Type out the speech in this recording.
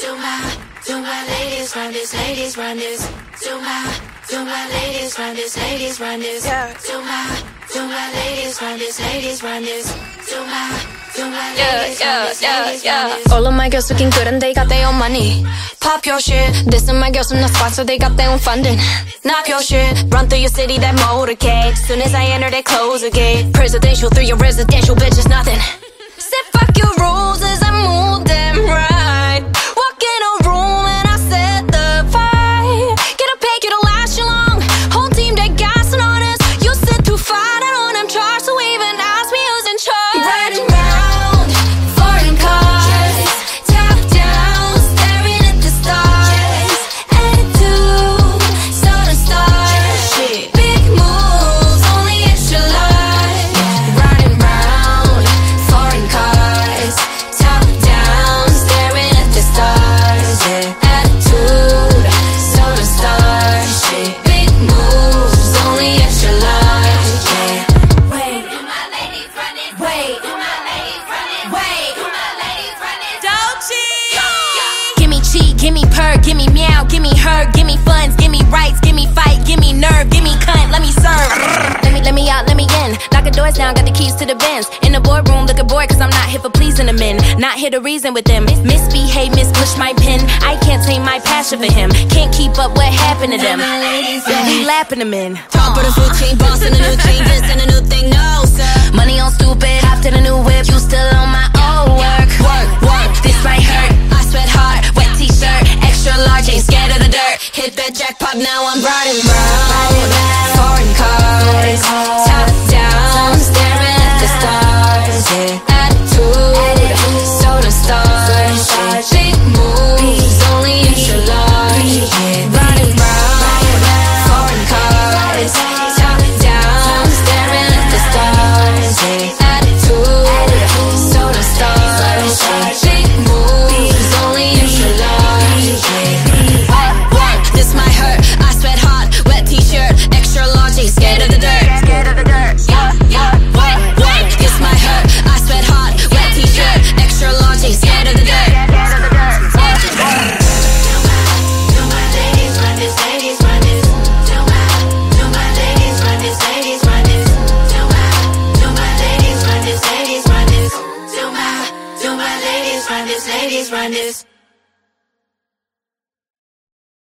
To my, to my ladies, run this, ladies, run this. To my, to my ladies, run this, ladies, run this. Yeah. To my, to my ladies, run this, ladies, run this. To my, to my Yeah, ladies, yeah, run this, yeah, ladies, yeah. run this. All of my girls looking good and they got their own money. Pop your shit. This and my girls from the spot, so they got their own funding. Knock your shit. Run through your city, that motorcade. Soon as I enter, they close the gate. Presidential through your residential, bitch, is nothing. Give me purr, give me meow, give me her, give me funds, give me rights, give me fight, give me nerve, give me cunt, let me serve. Let me, let me out, let me in. The doors down, got the keys to the Benz. In the boardroom, looking bored, cause I'm not here for pleasing the men. Not here to reason with them. Misbehave, mispush my pen. I can't tame my passion for him. Can't keep up what happened to them. Yeah, he lapping them in. Top of the food chain, boss in a new chain, this and a new thing, no sir. I'm riding foreign cars. my ladies run this, ladies run this.